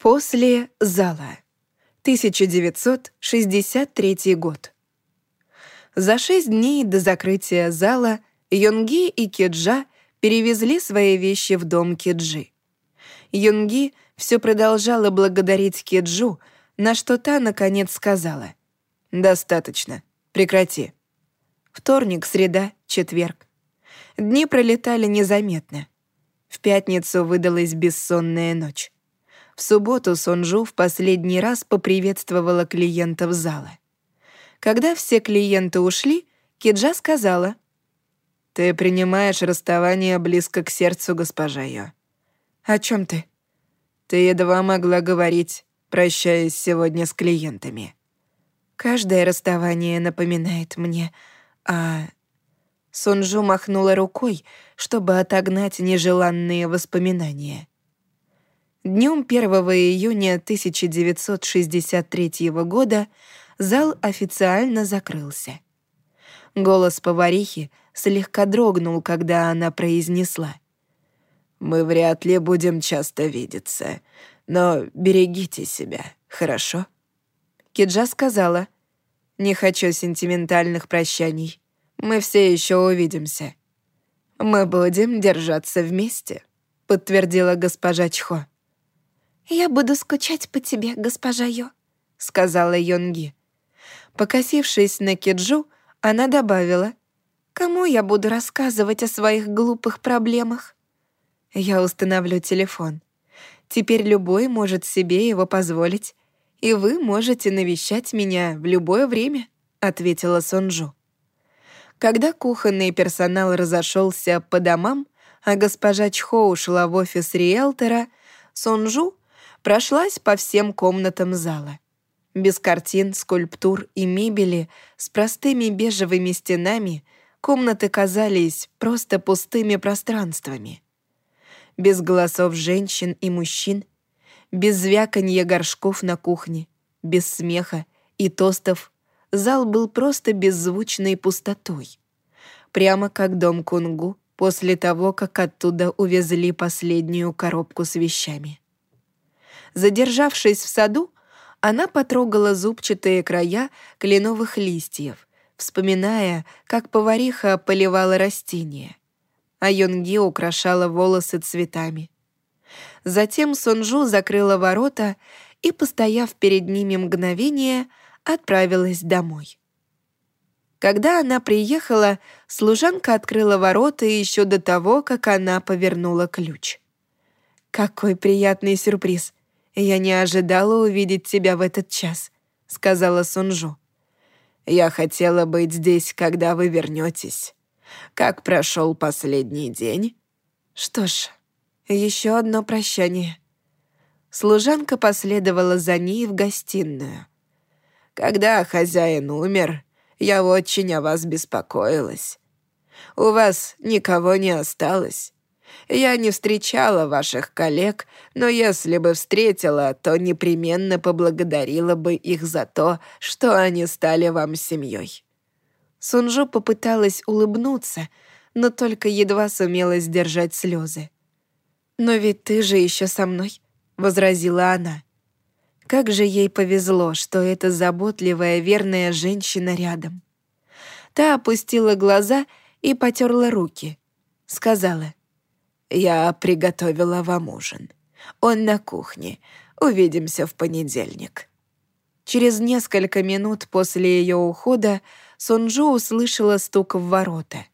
После зала. 1963 год. За шесть дней до закрытия зала Юнги и Киджа перевезли свои вещи в дом Киджи. Юнги все продолжала благодарить Киджу, на что та, наконец, сказала. «Достаточно. Прекрати». Вторник, среда, четверг. Дни пролетали незаметно. В пятницу выдалась бессонная ночь. В субботу Сонжу в последний раз поприветствовала клиентов зала. Когда все клиенты ушли, Киджа сказала, «Ты принимаешь расставание близко к сердцу, госпожа Йо». «О чем ты?» «Ты едва могла говорить, прощаясь сегодня с клиентами». «Каждое расставание напоминает мне о...» Сонжу махнула рукой, чтобы отогнать нежеланные воспоминания. Днем 1 июня 1963 года зал официально закрылся. Голос поварихи слегка дрогнул, когда она произнесла. «Мы вряд ли будем часто видеться, но берегите себя, хорошо?» Киджа сказала, «Не хочу сентиментальных прощаний. Мы все еще увидимся». «Мы будем держаться вместе», — подтвердила госпожа Чхо. «Я буду скучать по тебе, госпожа Йо», — сказала Йонги. Покосившись на Киджу, она добавила, «Кому я буду рассказывать о своих глупых проблемах?» «Я установлю телефон. Теперь любой может себе его позволить, и вы можете навещать меня в любое время», — ответила Сонджу. Когда кухонный персонал разошелся по домам, а госпожа Чхо ушла в офис риэлтора, Сонджу прошлась по всем комнатам зала. Без картин, скульптур и мебели, с простыми бежевыми стенами, комнаты казались просто пустыми пространствами. Без голосов женщин и мужчин, без звяканья горшков на кухне, без смеха и тостов, зал был просто беззвучной пустотой. Прямо как дом Кунгу после того, как оттуда увезли последнюю коробку с вещами. Задержавшись в саду, она потрогала зубчатые края кленовых листьев, вспоминая, как повариха поливала растения, а Йонги украшала волосы цветами. Затем Сонжу закрыла ворота и, постояв перед ними мгновение, отправилась домой. Когда она приехала, служанка открыла ворота еще до того, как она повернула ключ. «Какой приятный сюрприз!» «Я не ожидала увидеть тебя в этот час», — сказала Сунжу. «Я хотела быть здесь, когда вы вернетесь. Как прошел последний день?» «Что ж, еще одно прощание». Служанка последовала за ней в гостиную. «Когда хозяин умер, я очень о вас беспокоилась. У вас никого не осталось. Я не встречала ваших коллег, но если бы встретила, то непременно поблагодарила бы их за то, что они стали вам семьей». Сунжу попыталась улыбнуться, но только едва сумела сдержать слезы. «Но ведь ты же еще со мной», — возразила она. Как же ей повезло, что эта заботливая, верная женщина рядом. Та опустила глаза и потерла руки. Сказала, «Я приготовила вам ужин. Он на кухне. Увидимся в понедельник». Через несколько минут после ее ухода Сунжу услышала стук в ворота.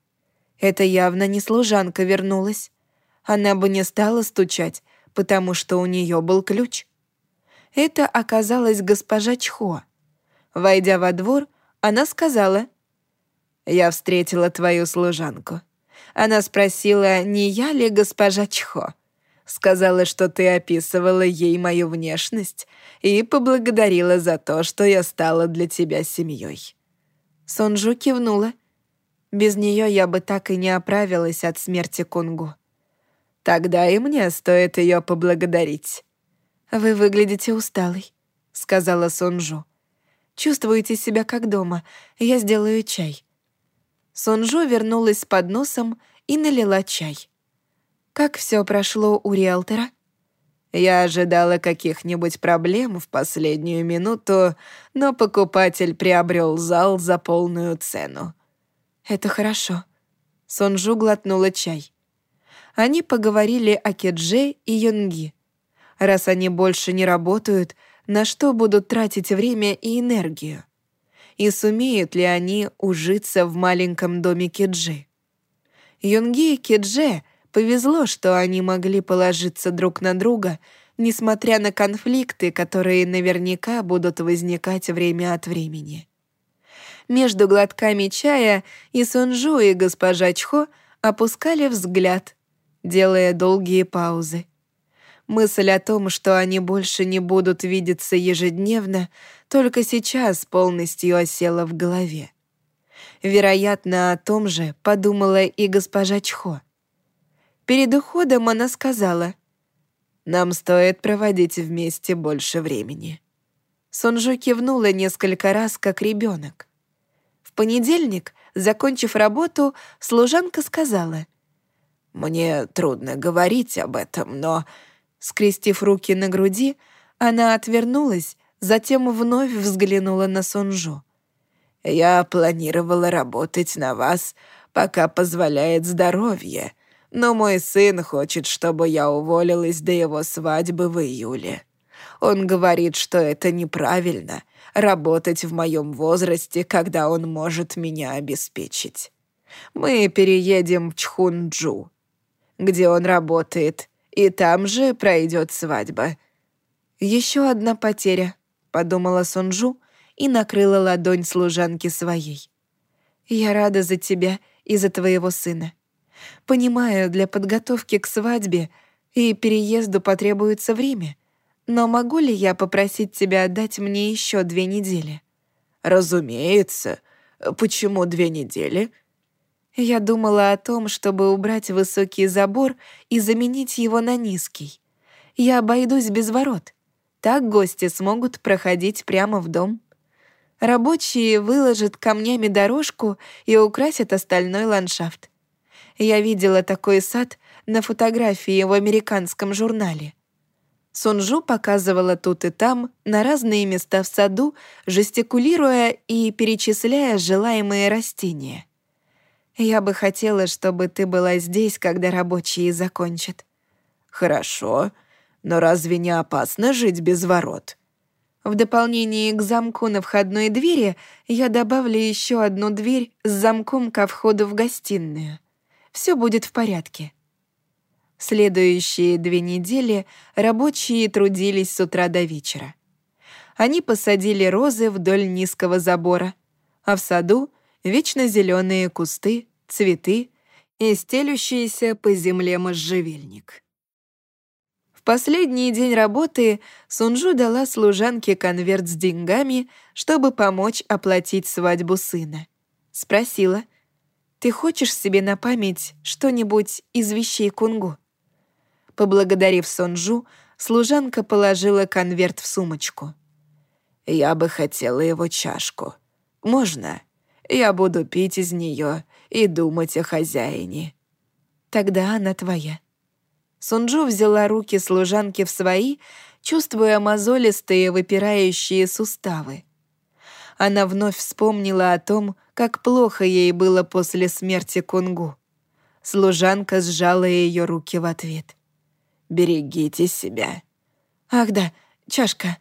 Это явно не служанка вернулась. Она бы не стала стучать, потому что у нее был ключ. Это оказалась госпожа Чхо. Войдя во двор, она сказала, «Я встретила твою служанку. Она спросила, не я ли госпожа Чхо. Сказала, что ты описывала ей мою внешность и поблагодарила за то, что я стала для тебя семьей. Сонджу кивнула. Без нее я бы так и не оправилась от смерти Кунгу. Тогда и мне стоит ее поблагодарить. «Вы выглядите усталой», — сказала Сонджу. «Чувствуете себя как дома. Я сделаю чай». Сонжо вернулась с подносом и налила чай. «Как все прошло у риэлтора?» Я ожидала каких-нибудь проблем в последнюю минуту, но покупатель приобрел зал за полную цену. Это хорошо. Сонжу глотнула чай. Они поговорили о Кедже и Йонги. Раз они больше не работают, на что будут тратить время и энергию? И сумеют ли они ужиться в маленьком доме Кеджи? Юнги и Кедже повезло, что они могли положиться друг на друга, несмотря на конфликты, которые наверняка будут возникать время от времени. Между глотками чая и Сунжу, и госпожа Чхо опускали взгляд, делая долгие паузы. Мысль о том, что они больше не будут видеться ежедневно, только сейчас полностью осела в голове. Вероятно, о том же подумала и госпожа Чхо. Перед уходом она сказала, «Нам стоит проводить вместе больше времени». Сунжу кивнула несколько раз, как ребенок. В понедельник, закончив работу, служанка сказала, «Мне трудно говорить об этом, но Скрестив руки на груди, она отвернулась, затем вновь взглянула на Сонжу. «Я планировала работать на вас, пока позволяет здоровье, но мой сын хочет, чтобы я уволилась до его свадьбы в июле. Он говорит, что это неправильно — работать в моем возрасте, когда он может меня обеспечить. Мы переедем в Чхунджу, где он работает, и там же пройдет свадьба». «Еще одна потеря», — подумала Сунжу и накрыла ладонь служанки своей. «Я рада за тебя и за твоего сына. Понимаю, для подготовки к свадьбе и переезду потребуется время, но могу ли я попросить тебя отдать мне еще две недели?» «Разумеется. Почему две недели?» Я думала о том, чтобы убрать высокий забор и заменить его на низкий. Я обойдусь без ворот. Так гости смогут проходить прямо в дом. Рабочие выложат камнями дорожку и украсят остальной ландшафт. Я видела такой сад на фотографии в американском журнале. Сунжу показывала тут и там, на разные места в саду, жестикулируя и перечисляя желаемые растения — я бы хотела, чтобы ты была здесь, когда рабочие закончат». «Хорошо, но разве не опасно жить без ворот?» В дополнение к замку на входной двери я добавлю еще одну дверь с замком ко входу в гостиную. Все будет в порядке. Следующие две недели рабочие трудились с утра до вечера. Они посадили розы вдоль низкого забора, а в саду вечно зеленые кусты, цветы и стелющийся по земле можжевельник. В последний день работы Сунжу дала служанке конверт с деньгами, чтобы помочь оплатить свадьбу сына. Спросила, «Ты хочешь себе на память что-нибудь из вещей Кунгу?» Поблагодарив Сонжу, служанка положила конверт в сумочку. «Я бы хотела его чашку. Можно?» Я буду пить из нее и думать о хозяине». «Тогда она твоя». Сунджу взяла руки служанки в свои, чувствуя мозолистые выпирающие суставы. Она вновь вспомнила о том, как плохо ей было после смерти Кунгу. Служанка сжала ее руки в ответ. «Берегите себя». «Ах да, чашка».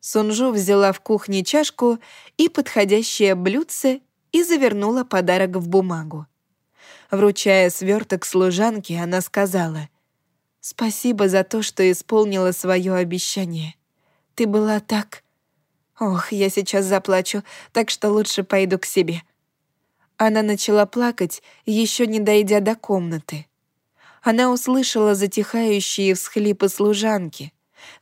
Сунжу взяла в кухне чашку и подходящее блюдце и завернула подарок в бумагу. Вручая сверток служанке, она сказала, «Спасибо за то, что исполнила свое обещание. Ты была так...» «Ох, я сейчас заплачу, так что лучше пойду к себе». Она начала плакать, еще не дойдя до комнаты. Она услышала затихающие всхлипы служанки,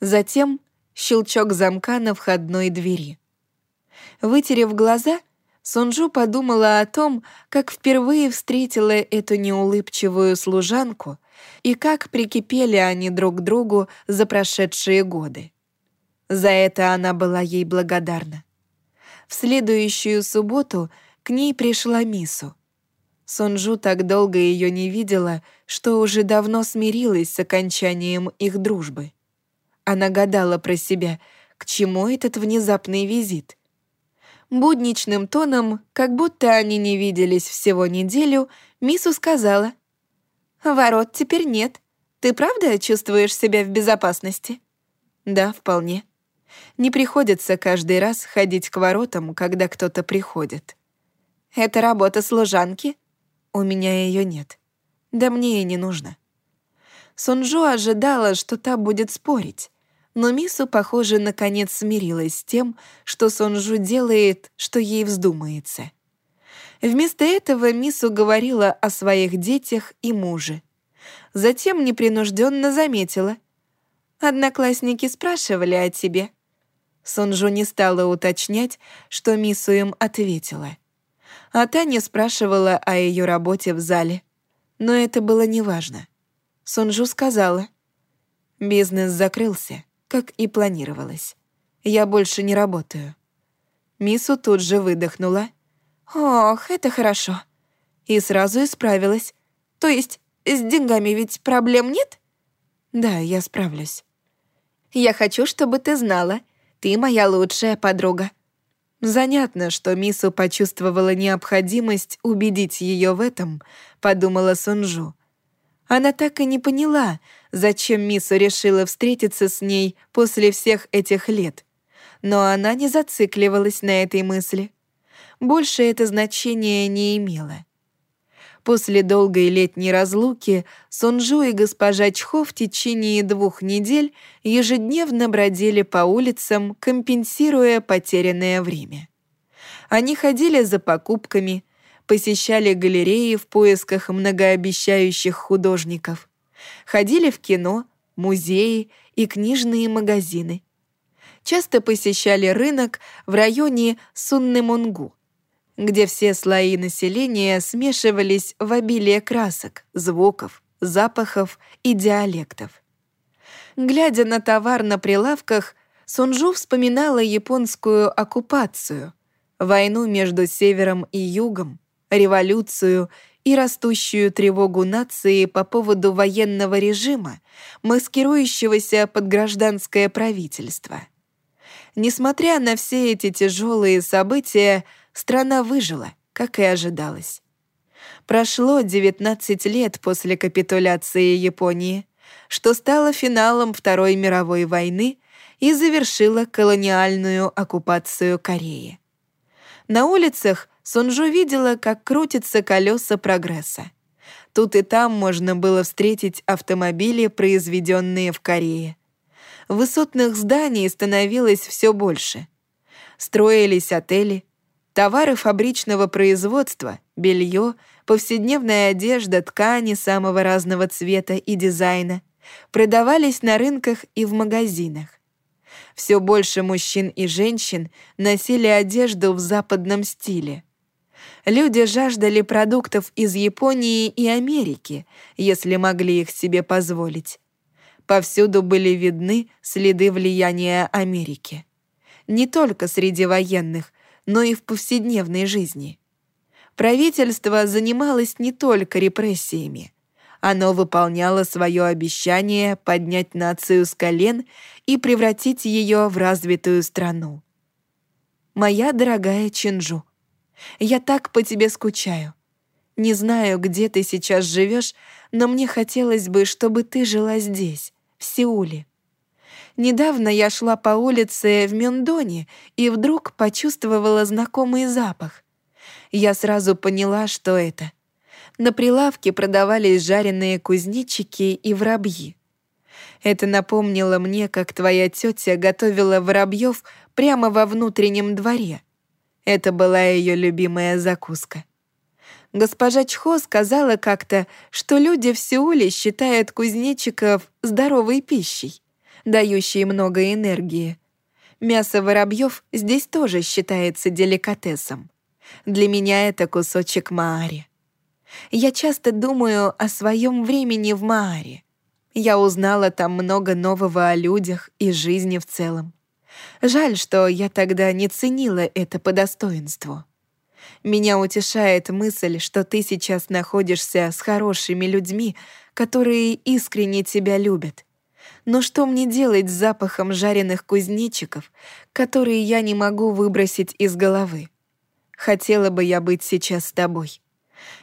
затем щелчок замка на входной двери. Вытерев глаза, Сунжу подумала о том, как впервые встретила эту неулыбчивую служанку и как прикипели они друг к другу за прошедшие годы. За это она была ей благодарна. В следующую субботу к ней пришла Мису. Сунжу так долго ее не видела, что уже давно смирилась с окончанием их дружбы. Она гадала про себя, к чему этот внезапный визит. Будничным тоном, как будто они не виделись всего неделю, Мису сказала. «Ворот теперь нет. Ты правда чувствуешь себя в безопасности?» «Да, вполне. Не приходится каждый раз ходить к воротам, когда кто-то приходит». «Это работа служанки?» «У меня ее нет. Да мне и не нужно». Сунжу ожидала, что та будет спорить, но Мису, похоже, наконец смирилась с тем, что Сонжу делает, что ей вздумается. Вместо этого Мису говорила о своих детях и муже. Затем непринужденно заметила. «Одноклассники спрашивали о тебе». Сонжу не стала уточнять, что Мису им ответила. А Таня спрашивала о ее работе в зале. Но это было неважно. Сонжу сказала. «Бизнес закрылся как и планировалось. Я больше не работаю. Мису тут же выдохнула. «Ох, это хорошо». И сразу исправилась. «То есть с деньгами ведь проблем нет?» «Да, я справлюсь». «Я хочу, чтобы ты знала, ты моя лучшая подруга». Занятно, что Мису почувствовала необходимость убедить ее в этом, подумала Сунжу. Она так и не поняла, зачем Мису решила встретиться с ней после всех этих лет. Но она не зацикливалась на этой мысли. Больше это значение не имело. После долгой летней разлуки Сунжу и госпожа Чхо в течение двух недель ежедневно бродили по улицам, компенсируя потерянное время. Они ходили за покупками, посещали галереи в поисках многообещающих художников, ходили в кино, музеи и книжные магазины. Часто посещали рынок в районе Суннемунгу, где все слои населения смешивались в обилие красок, звуков, запахов и диалектов. Глядя на товар на прилавках, Сунжу вспоминала японскую оккупацию, войну между севером и югом, революцию и растущую тревогу нации по поводу военного режима, маскирующегося под гражданское правительство. Несмотря на все эти тяжелые события, страна выжила, как и ожидалось. Прошло 19 лет после капитуляции Японии, что стало финалом Второй мировой войны и завершило колониальную оккупацию Кореи. На улицах Сунжу видела, как крутятся колеса прогресса. Тут и там можно было встретить автомобили, произведенные в Корее. Высотных зданий становилось все больше. Строились отели, товары фабричного производства, белье, повседневная одежда, ткани самого разного цвета и дизайна продавались на рынках и в магазинах. Все больше мужчин и женщин носили одежду в западном стиле. Люди жаждали продуктов из Японии и Америки, если могли их себе позволить. Повсюду были видны следы влияния Америки. Не только среди военных, но и в повседневной жизни. Правительство занималось не только репрессиями. Оно выполняло свое обещание поднять нацию с колен и превратить ее в развитую страну. «Моя дорогая Чинжу», я так по тебе скучаю. Не знаю, где ты сейчас живешь, но мне хотелось бы, чтобы ты жила здесь, в Сеуле. Недавно я шла по улице в Мюндоне и вдруг почувствовала знакомый запах. Я сразу поняла, что это. На прилавке продавались жареные кузнечики и воробьи. Это напомнило мне, как твоя тетя готовила воробьев прямо во внутреннем дворе. Это была ее любимая закуска. Госпожа Чхо сказала как-то, что люди в Сеуле считают кузнечиков здоровой пищей, дающей много энергии. Мясо воробьев здесь тоже считается деликатесом. Для меня это кусочек Маари. Я часто думаю о своем времени в Мааре. Я узнала там много нового о людях и жизни в целом. Жаль, что я тогда не ценила это по достоинству. Меня утешает мысль, что ты сейчас находишься с хорошими людьми, которые искренне тебя любят. Но что мне делать с запахом жареных кузнечиков, которые я не могу выбросить из головы? Хотела бы я быть сейчас с тобой.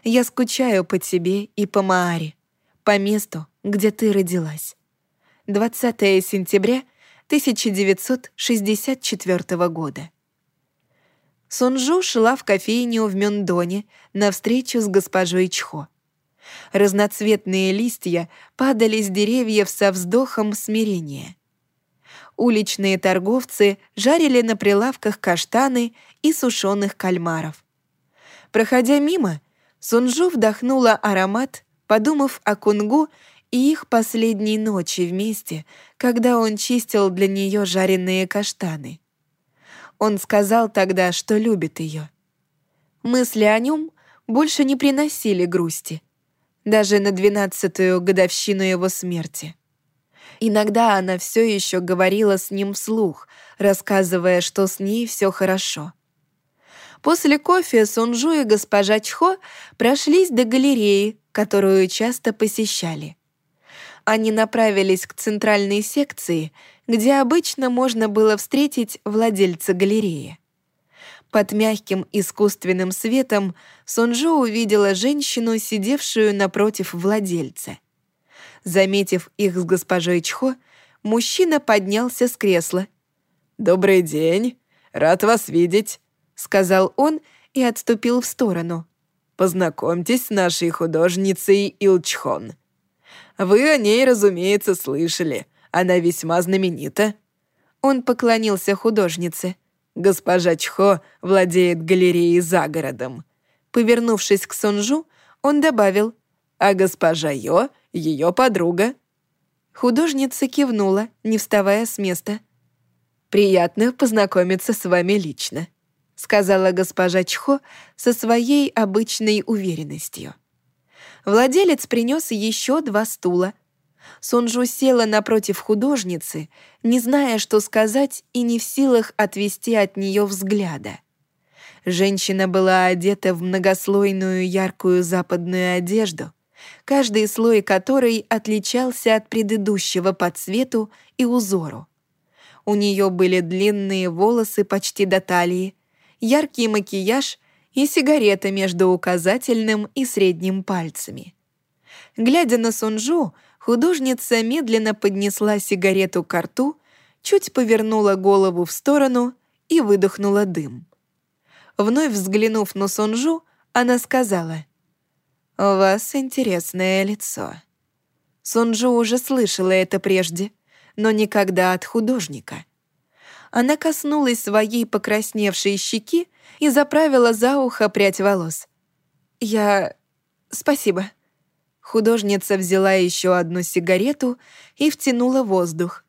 Я скучаю по тебе и по Мааре, по месту, где ты родилась. 20 сентября 1964 года. Сунжу шла в кофейню в Мюндоне на встречу с госпожой Чхо. Разноцветные листья падали с деревьев со вздохом смирения. Уличные торговцы жарили на прилавках каштаны и сушеных кальмаров. Проходя мимо, Сунжу вдохнула аромат, подумав о кунгу и их последней ночи вместе, когда он чистил для нее жареные каштаны. Он сказал тогда, что любит ее. Мысли о нем больше не приносили грусти, даже на двенадцатую годовщину его смерти. Иногда она все еще говорила с ним вслух, рассказывая, что с ней все хорошо. После кофе Сунжу и госпожа Чхо прошлись до галереи, которую часто посещали. Они направились к центральной секции, где обычно можно было встретить владельца галереи. Под мягким искусственным светом Сунжо увидела женщину, сидевшую напротив владельца. Заметив их с госпожой Чхо, мужчина поднялся с кресла. «Добрый день, рад вас видеть», — сказал он и отступил в сторону. «Познакомьтесь с нашей художницей Илчхон. Вы о ней, разумеется, слышали. Она весьма знаменита». Он поклонился художнице. Госпожа Чхо владеет галереей за городом. Повернувшись к Сонжу, он добавил, а госпожа Йо — ее подруга. Художница кивнула, не вставая с места. «Приятно познакомиться с вами лично», — сказала госпожа Чхо со своей обычной уверенностью. Владелец принес еще два стула — Сунжу села напротив художницы, не зная, что сказать и не в силах отвести от нее взгляда. Женщина была одета в многослойную яркую западную одежду, каждый слой которой отличался от предыдущего по цвету и узору. У нее были длинные волосы почти до талии, яркий макияж и сигарета между указательным и средним пальцами. Глядя на Сунжу, Художница медленно поднесла сигарету к рту, чуть повернула голову в сторону и выдохнула дым. Вновь взглянув на Сонжу, она сказала, «У вас интересное лицо». Сонжу уже слышала это прежде, но никогда от художника. Она коснулась своей покрасневшей щеки и заправила за ухо прядь волос. «Я... спасибо». Художница взяла еще одну сигарету и втянула воздух.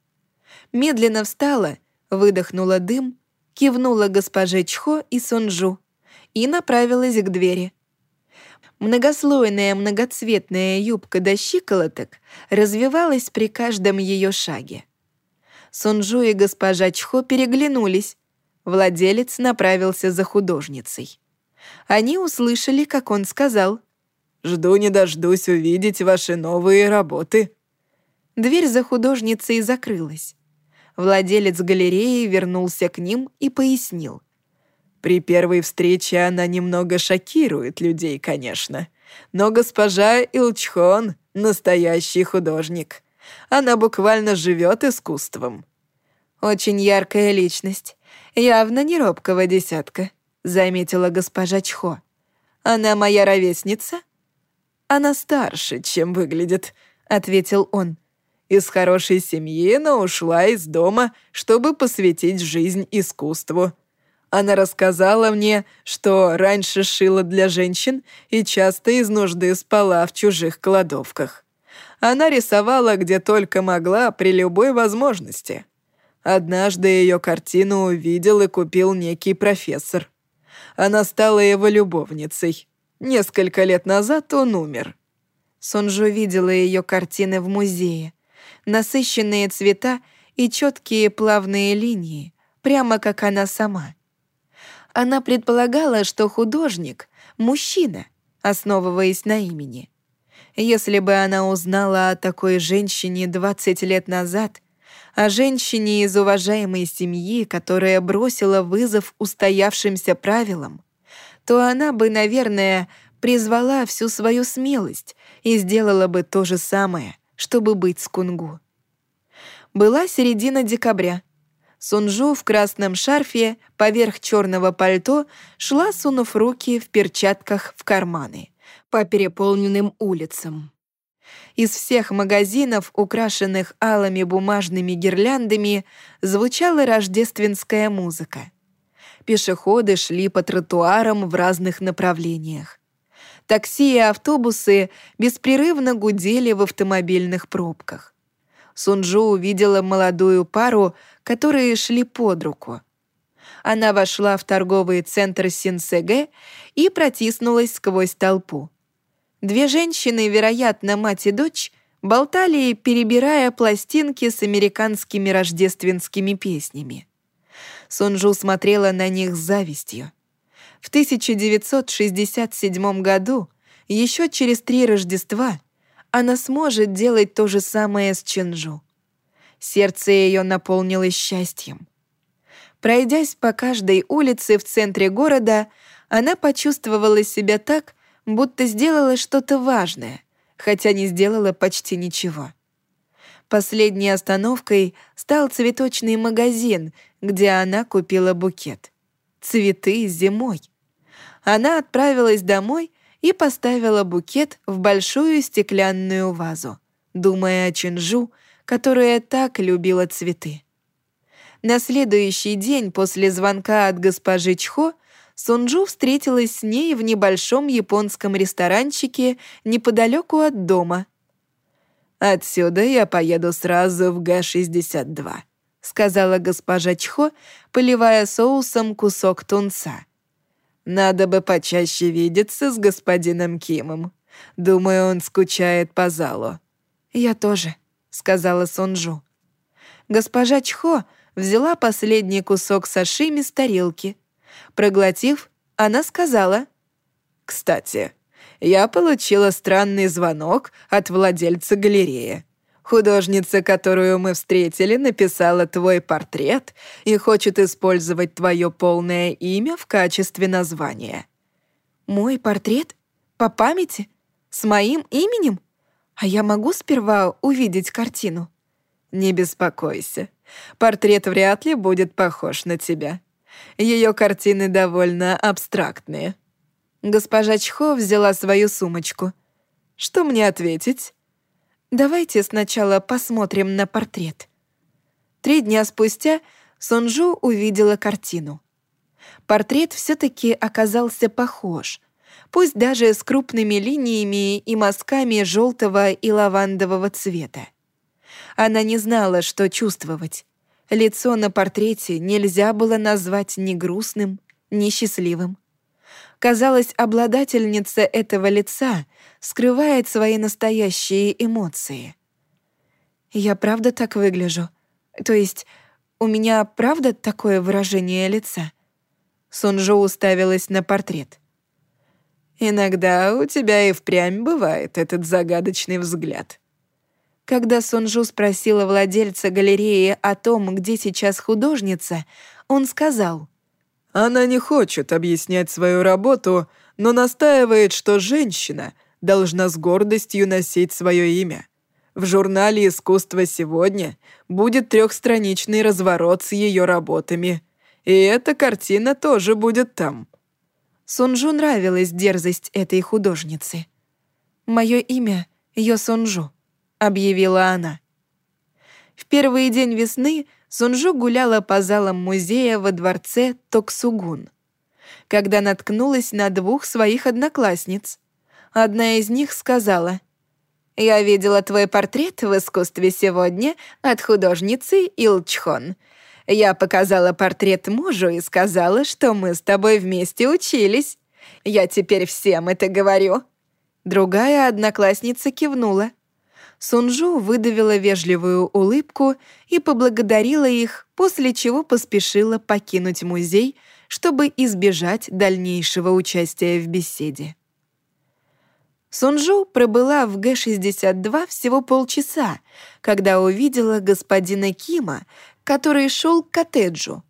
Медленно встала, выдохнула дым, кивнула госпоже Чхо и Сонжу и направилась к двери. Многослойная многоцветная юбка до щиколоток развивалась при каждом ее шаге. Сонжу и госпожа Чхо переглянулись. Владелец направился за художницей. Они услышали, как он сказал Жду не дождусь увидеть ваши новые работы». Дверь за художницей закрылась. Владелец галереи вернулся к ним и пояснил. «При первой встрече она немного шокирует людей, конечно. Но госпожа Илчхон — настоящий художник. Она буквально живет искусством». «Очень яркая личность. Явно не робкого десятка», — заметила госпожа Чхо. «Она моя ровесница?» Она старше, чем выглядит», — ответил он. «Из хорошей семьи, но ушла из дома, чтобы посвятить жизнь искусству. Она рассказала мне, что раньше шила для женщин и часто из нужды спала в чужих кладовках. Она рисовала где только могла при любой возможности. Однажды ее картину увидел и купил некий профессор. Она стала его любовницей. Несколько лет назад он умер». Сонжо видела ее картины в музее. Насыщенные цвета и четкие плавные линии, прямо как она сама. Она предполагала, что художник — мужчина, основываясь на имени. Если бы она узнала о такой женщине 20 лет назад, о женщине из уважаемой семьи, которая бросила вызов устоявшимся правилам, то она бы, наверное, призвала всю свою смелость и сделала бы то же самое, чтобы быть с Кунгу. Была середина декабря. Сунжу в красном шарфе поверх черного пальто шла, сунув руки в перчатках в карманы по переполненным улицам. Из всех магазинов, украшенных алыми бумажными гирляндами, звучала рождественская музыка. Пешеходы шли по тротуарам в разных направлениях. Такси и автобусы беспрерывно гудели в автомобильных пробках. Сунжу увидела молодую пару, которые шли под руку. Она вошла в торговый центр Синсеге и протиснулась сквозь толпу. Две женщины, вероятно, мать и дочь, болтали, перебирая пластинки с американскими рождественскими песнями. Сунжу смотрела на них с завистью. В 1967 году, еще через три Рождества, она сможет делать то же самое с Ченжу. Сердце ее наполнилось счастьем. Пройдясь по каждой улице в центре города, она почувствовала себя так, будто сделала что-то важное, хотя не сделала почти ничего. Последней остановкой стал цветочный магазин, где она купила букет. Цветы зимой она отправилась домой и поставила букет в большую стеклянную вазу, думая о Чинжу, которая так любила цветы. На следующий день после звонка от госпожи Чхо Сунджу встретилась с ней в небольшом японском ресторанчике неподалеку от дома. «Отсюда я поеду сразу в Г-62», — сказала госпожа Чхо, поливая соусом кусок тунца. Надо бы почаще видеться с господином Кимом. Думаю, он скучает по залу». «Я тоже», — сказала Сонджу. Госпожа Чхо взяла последний кусок сашими с тарелки. Проглотив, она сказала, «Кстати, я получила странный звонок от владельца галереи. Художница, которую мы встретили, написала твой портрет и хочет использовать твое полное имя в качестве названия». «Мой портрет? По памяти? С моим именем? А я могу сперва увидеть картину?» «Не беспокойся. Портрет вряд ли будет похож на тебя. Ее картины довольно абстрактные». Госпожа Чхо взяла свою сумочку. «Что мне ответить?» Давайте сначала посмотрим на портрет. Три дня спустя Сонжу увидела картину. Портрет все-таки оказался похож, пусть даже с крупными линиями и мазками желтого и лавандового цвета. Она не знала, что чувствовать. Лицо на портрете нельзя было назвать ни грустным, ни счастливым. Казалось, обладательница этого лица скрывает свои настоящие эмоции. «Я правда так выгляжу? То есть, у меня правда такое выражение лица?» Сунжо уставилась на портрет. «Иногда у тебя и впрямь бывает этот загадочный взгляд». Когда Сунжу спросила владельца галереи о том, где сейчас художница, он сказал — она не хочет объяснять свою работу, но настаивает, что женщина должна с гордостью носить свое имя. В журнале «Искусство сегодня» будет трехстраничный разворот с ее работами. И эта картина тоже будет там. Сунжу нравилась дерзость этой художницы. «Мое имя — Йо Сунжу», — объявила она. В первый день весны Сунжу гуляла по залам музея во дворце Токсугун, когда наткнулась на двух своих одноклассниц. Одна из них сказала, «Я видела твой портрет в искусстве сегодня от художницы Илчхон. Я показала портрет мужу и сказала, что мы с тобой вместе учились. Я теперь всем это говорю». Другая одноклассница кивнула. Сунжу выдавила вежливую улыбку и поблагодарила их, после чего поспешила покинуть музей, чтобы избежать дальнейшего участия в беседе. Сунжу пробыла в Г-62 всего полчаса, когда увидела господина Кима, который шел к коттеджу.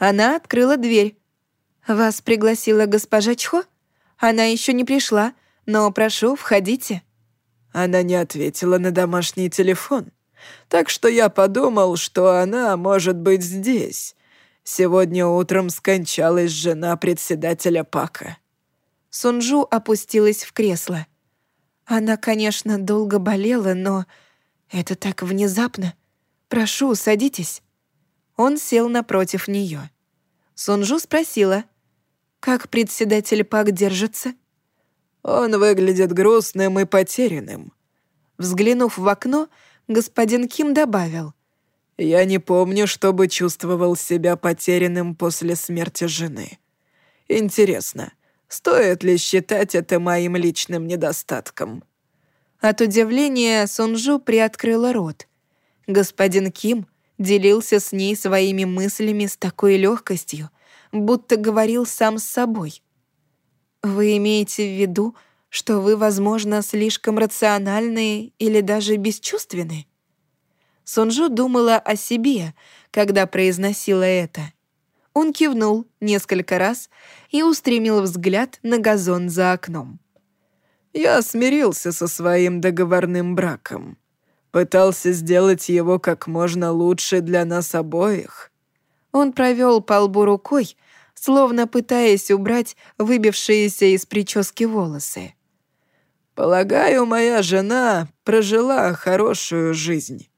Она открыла дверь. «Вас пригласила госпожа Чхо? Она еще не пришла, но прошу, входите». Она не ответила на домашний телефон, так что я подумал, что она может быть здесь. Сегодня утром скончалась жена председателя Пака. Сунжу опустилась в кресло. Она, конечно, долго болела, но это так внезапно. Прошу, садитесь. Он сел напротив нее. Сунжу спросила, как председатель Пак держится? Он выглядит грустным и потерянным. Взглянув в окно, господин Ким добавил. «Я не помню, чтобы чувствовал себя потерянным после смерти жены. Интересно, Стоит ли считать это моим личным недостатком?» От удивления Сунжу приоткрыла рот. Господин Ким делился с ней своими мыслями с такой легкостью, будто говорил сам с собой. «Вы имеете в виду, что вы, возможно, слишком рациональны или даже бесчувственны?» Сунжу думала о себе, когда произносила это — он кивнул несколько раз и устремил взгляд на газон за окном. «Я смирился со своим договорным браком. Пытался сделать его как можно лучше для нас обоих». Он провел по лбу рукой, словно пытаясь убрать выбившиеся из прически волосы. «Полагаю, моя жена прожила хорошую жизнь.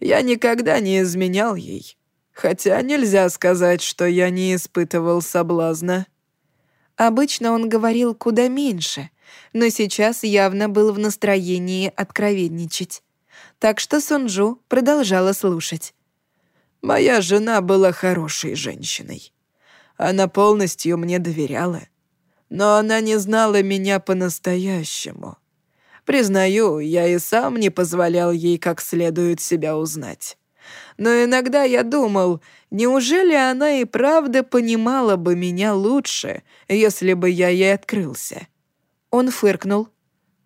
Я никогда не изменял ей. Хотя нельзя сказать, что я не испытывал соблазна. Обычно он говорил куда меньше, но сейчас явно был в настроении откровенничать. Так что Сунджу продолжала слушать. «Моя жена была хорошей женщиной. Она полностью мне доверяла. Но она не знала меня по-настоящему. Признаю, я и сам не позволял ей как следует себя узнать но иногда я думал, неужели она и правда понимала бы меня лучше, если бы я ей открылся? Он фыркнул.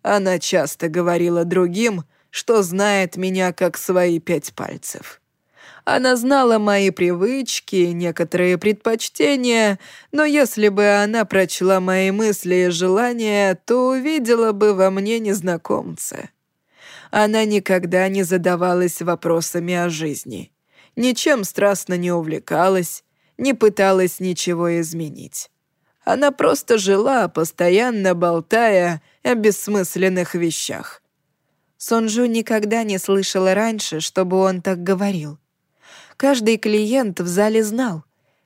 Она часто говорила другим, что знает меня как свои пять пальцев. Она знала мои привычки, некоторые предпочтения, но если бы она прочла мои мысли и желания, то увидела бы во мне незнакомца. Она никогда не задавалась вопросами о жизни, ничем страстно не увлекалась, не пыталась ничего изменить. Она просто жила, постоянно болтая о бессмысленных вещах. Сонжу никогда не слышала раньше, чтобы он так говорил. Каждый клиент в зале знал,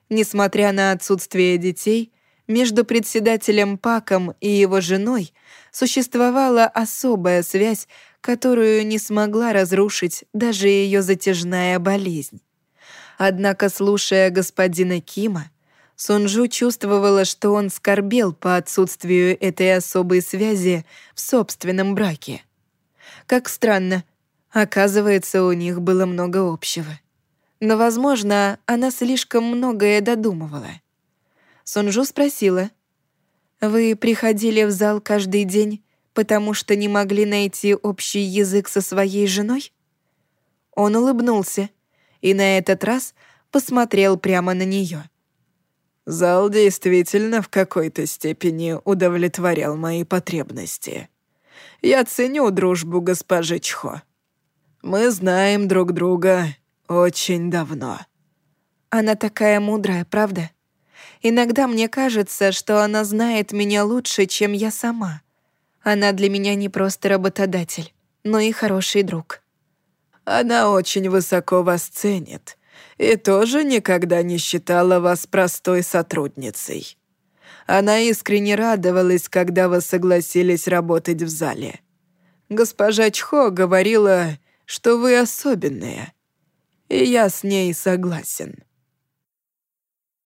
несмотря на отсутствие детей, между председателем Паком и его женой существовала особая связь, которую не смогла разрушить даже ее затяжная болезнь. Однако, слушая господина Кима, Сунжу чувствовала, что он скорбел по отсутствию этой особой связи в собственном браке. Как странно, оказывается, у них было много общего. Но, возможно, она слишком многое додумывала. Сунжу спросила, «Вы приходили в зал каждый день потому что не могли найти общий язык со своей женой? Он улыбнулся и на этот раз посмотрел прямо на нее. Зал действительно в какой-то степени удовлетворял мои потребности. Я ценю дружбу госпожи Чхо. Мы знаем друг друга очень давно. Она такая мудрая, правда? Иногда мне кажется, что она знает меня лучше, чем я сама. Она для меня не просто работодатель, но и хороший друг. Она очень высоко вас ценит и тоже никогда не считала вас простой сотрудницей. Она искренне радовалась, когда вы согласились работать в зале. Госпожа Чхо говорила, что вы особенные, и я с ней согласен.